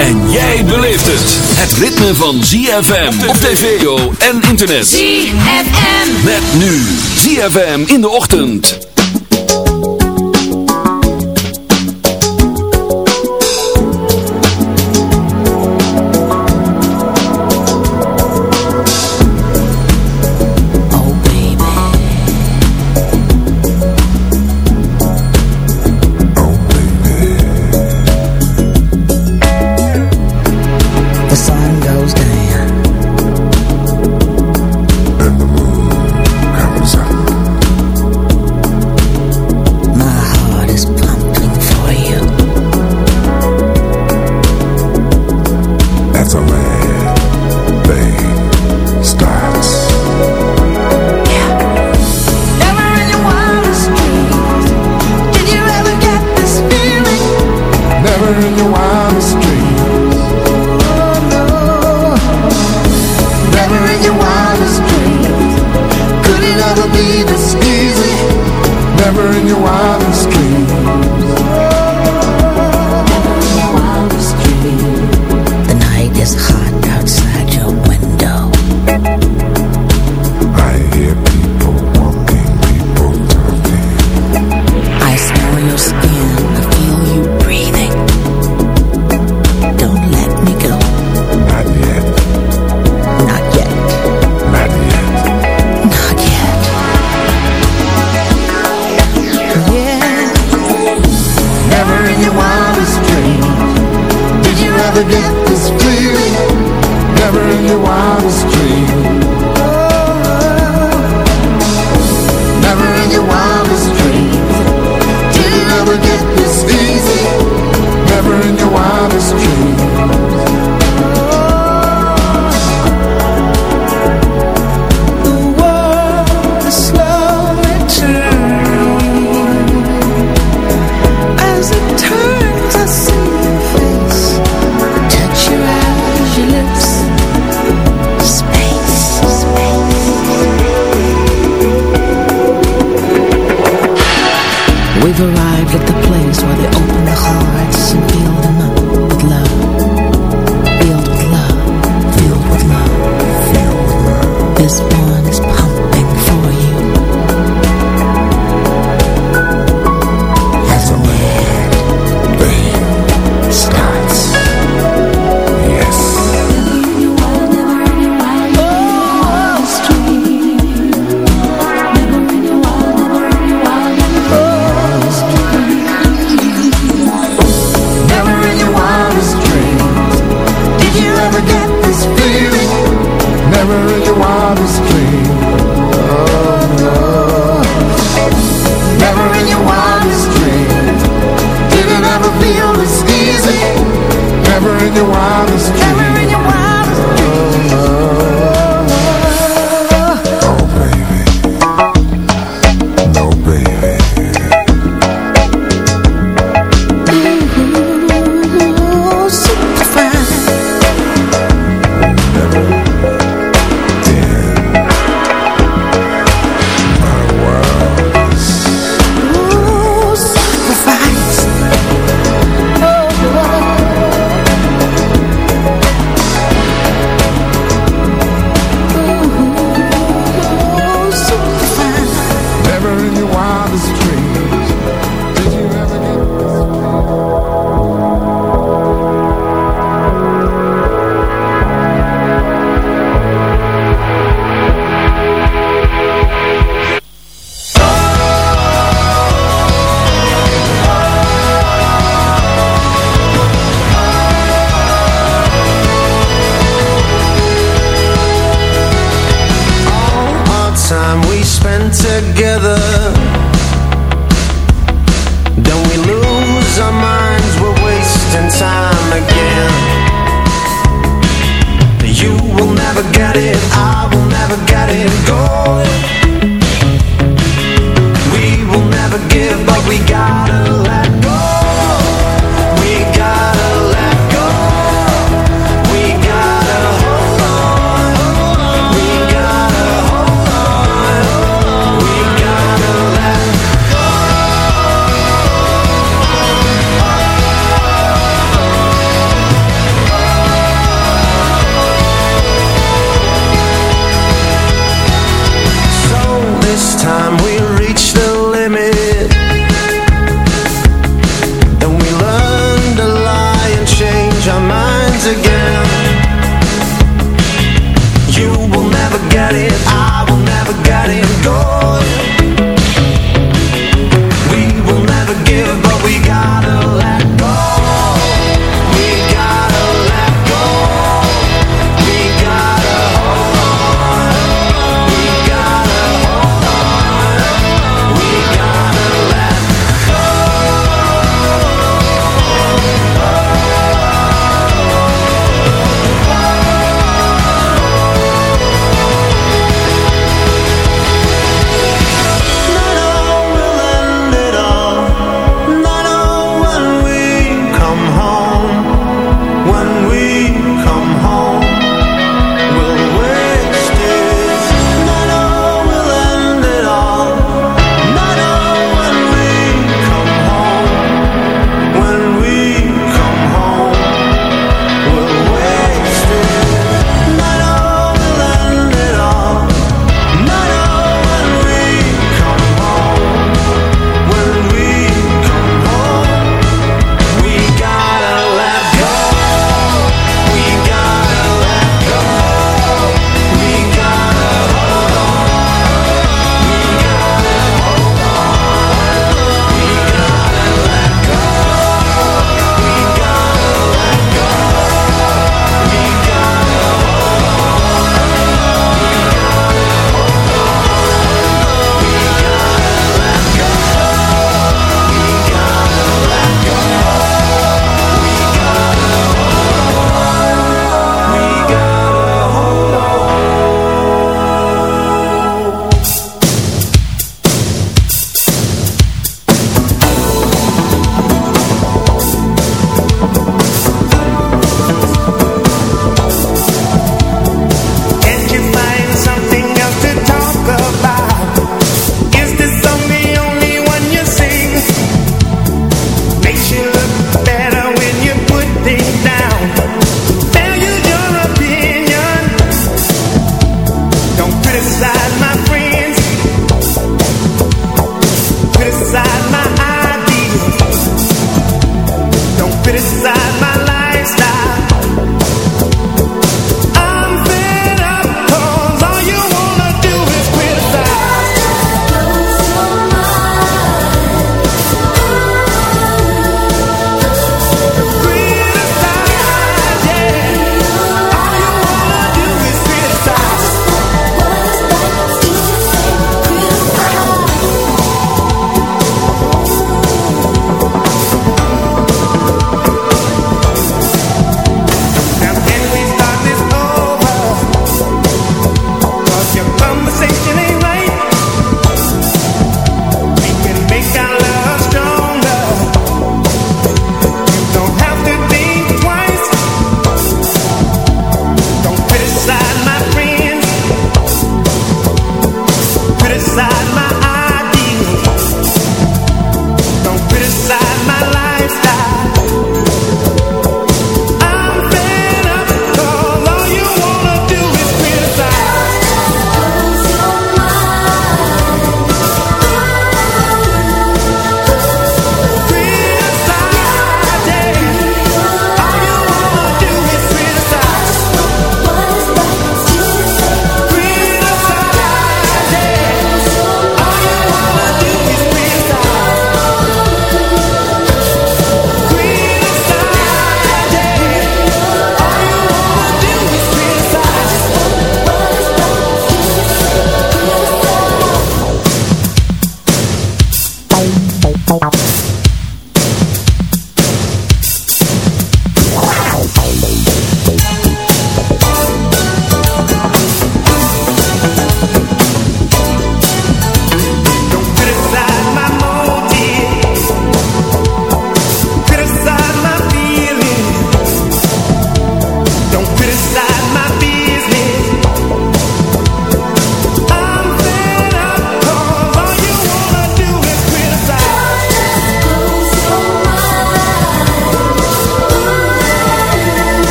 En jij beleeft het. Het ritme van ZFM op tv, en internet. ZFM. Met nu ZFM in de ochtend.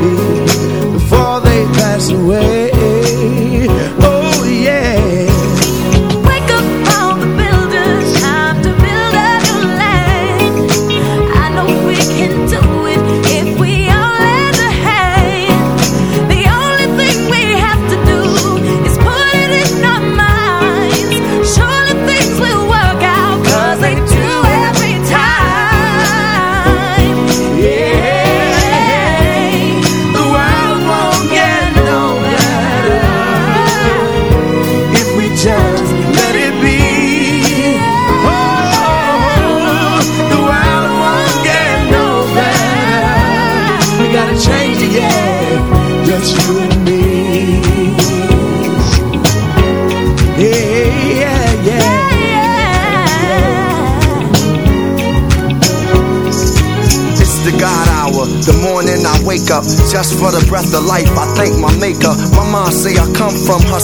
be.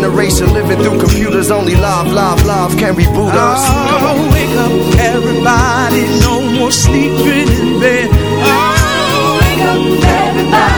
generation, living through computers, only love, love, love can reboot oh, us. Come on, wake up, everybody. No more sleeping in bed. Oh, wake up, everybody.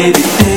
baby.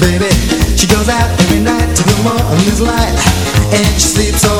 baby. She goes out every night to the morning's light. And she sleeps all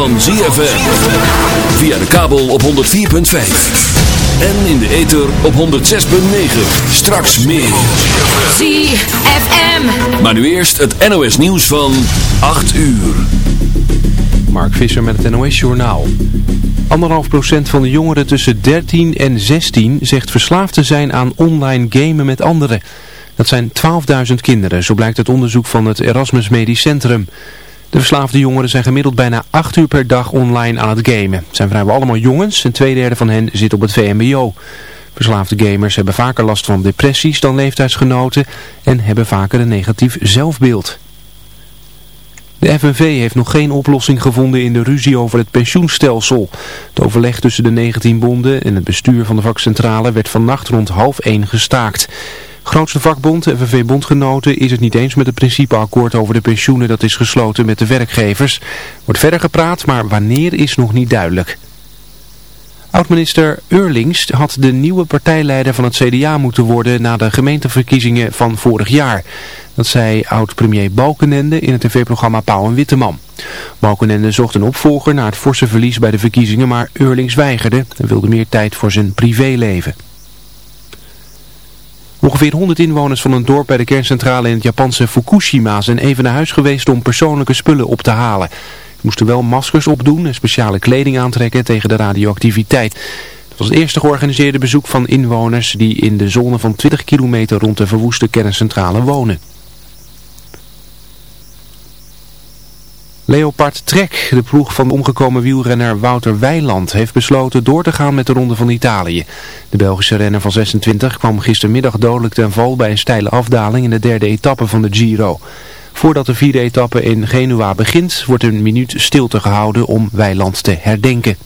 van ZFM. Via de kabel op 104.5. En in de ether op 106.9. Straks meer. ZFM. Maar nu eerst het NOS nieuws van 8 uur. Mark Visser met het NOS Journaal. Anderhalf procent van de jongeren tussen 13 en 16 zegt verslaafd te zijn aan online gamen met anderen. Dat zijn 12.000 kinderen, zo blijkt uit onderzoek van het Erasmus Medisch Centrum. De verslaafde jongeren zijn gemiddeld bijna 8 uur per dag online aan het gamen. Het zijn vrijwel allemaal jongens en twee derde van hen zit op het VMBO. Verslaafde gamers hebben vaker last van depressies dan leeftijdsgenoten en hebben vaker een negatief zelfbeeld. De FNV heeft nog geen oplossing gevonden in de ruzie over het pensioenstelsel. Het overleg tussen de 19 bonden en het bestuur van de vakcentrale werd vannacht rond half 1 gestaakt. Grootste vakbond, FNV-bondgenoten, is het niet eens met het principeakkoord over de pensioenen dat is gesloten met de werkgevers. Wordt verder gepraat, maar wanneer is nog niet duidelijk. Oud-minister Eurlings had de nieuwe partijleider van het CDA moeten worden na de gemeenteverkiezingen van vorig jaar. Dat zei oud-premier Balkenende in het tv-programma Pauw en Witteman. Balkenende zocht een opvolger na het forse verlies bij de verkiezingen, maar Eurlings weigerde en wilde meer tijd voor zijn privéleven. Ongeveer 100 inwoners van een dorp bij de kerncentrale in het Japanse Fukushima zijn even naar huis geweest om persoonlijke spullen op te halen. Ze moesten wel maskers opdoen en speciale kleding aantrekken tegen de radioactiviteit. Het was het eerste georganiseerde bezoek van inwoners die in de zone van 20 kilometer rond de verwoeste kerncentrale wonen. Leopard Trek, de ploeg van de omgekomen wielrenner Wouter Weiland, heeft besloten door te gaan met de Ronde van Italië. De Belgische renner van 26 kwam gistermiddag dodelijk ten val bij een steile afdaling in de derde etappe van de Giro. Voordat de vierde etappe in Genua begint, wordt een minuut stilte gehouden om Weiland te herdenken.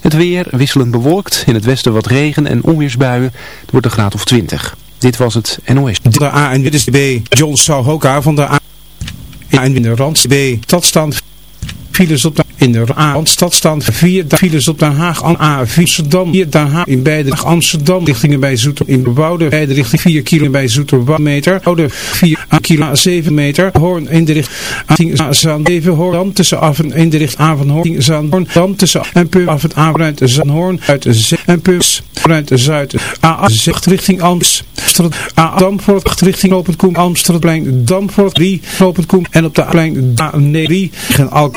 Het weer wisselend bewolkt, in het westen wat regen en onweersbuien. Het wordt een graad of 20. Dit was het NOS. De A en dit is B. John Souhoka van de A. En in de Rand. B. Stadstand files op de, in de A. Stadstand 4 files op Den Haag. A. Amsterdam 4 Den Haag in beide Amsterdam richtingen bij Zoeter in bebouwde beide richting 4 kilo bij Zoeter meter. Oude 4 kilo 7 meter. Hoorn in de richting Zaan 7 Hoorn. Tussen af en in de richting Avanhoorn Zaanhoorn dan tussen en Pur af en aan uit Zaanhoorn uit de en Pur vanuit de zuid A8 richting Amsterdam. Dam voor het richting Lopend Koem Amsterdam Dam voor het 3 Lopend Koem en op de plein A9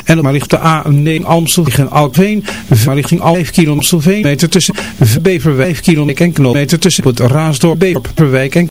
en op maar richting de A9 Amstel richting Alkveen, maar richting al 5 kilometer tussen Beverwijk en kilometer tussen het Raasdorp Beverwijk en